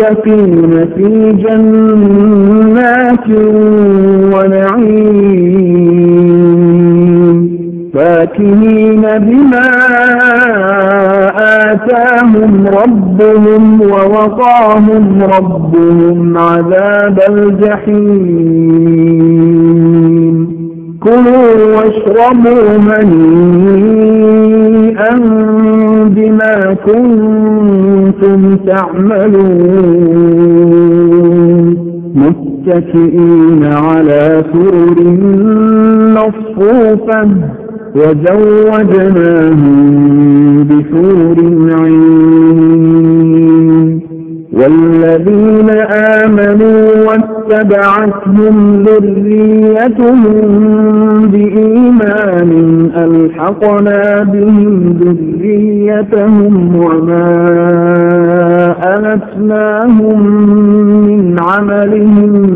المتقين في جنات ونعيم. فاكهين بما آتاهم ربهم ووقاهم ربهم عذاب الجحيم. كلوا واشربوا هنيئا بما كنتم تعملون. متكئين على سرر مصفوفة وزوجناهم بحور عين. والذين آمنوا واتبعتهم ذريتهم بإيمان ألحقنا بهم ذريتهم وما ألتناهم من عملهم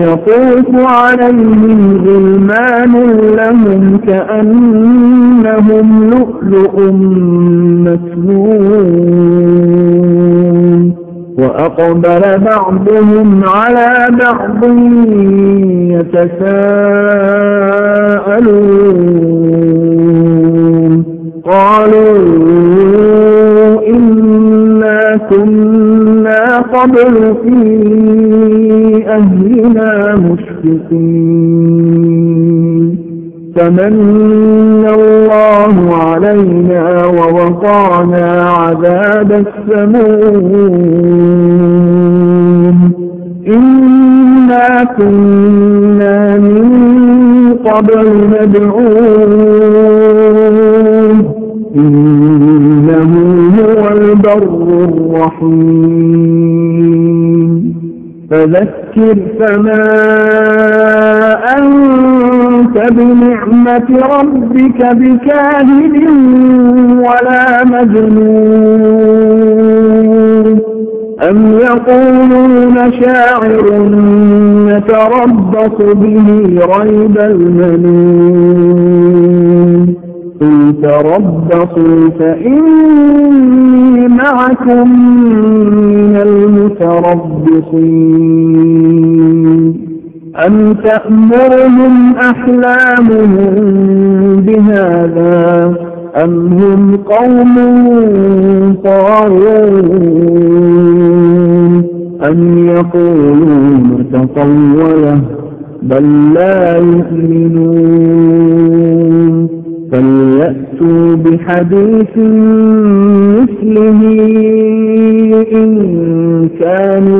ويطوف عليهم غلمان لهم كأنهم لؤلؤ مكنون وأقبل بعضهم على بعض يتساءلون. قالوا إنا كنا قبل في أهلنا مشفقين فمن الله علينا ووقعنا عذاب السموم. إنا كنا من قبل ندعوه إنه هو البر الرحيم. فذكر فما أنت بنعمة ربك بكاهد ولا مجنون. أم يقولون شاعر نتربص به ريب المنون. قل تربصوا فإني معكم المتربصين أم تأمرهم أحلامهم بهذا؟ أم هم قوم طارون أم يقولون تطوله بل لا يؤمنون؟ فليأتوا بحديث مثله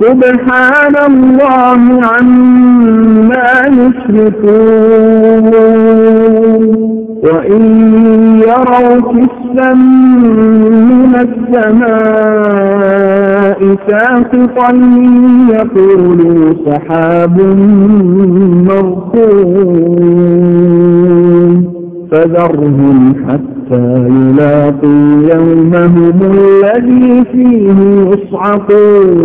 سبحان الله عما يشركون. وإن يروا كسا من السماء ساقطا يقولوا سحاب مركون فذرهم حتى يلاقوا يومهم الذي فيه يصعقون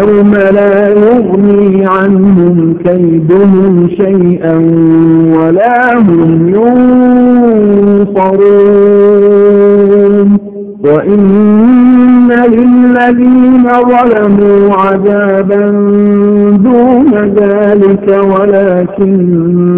يوم لا يغني عنهم كيدهم شيئا ولا هم ينصرون وإن للذين ظلموا عذابا دون ذلك ولكن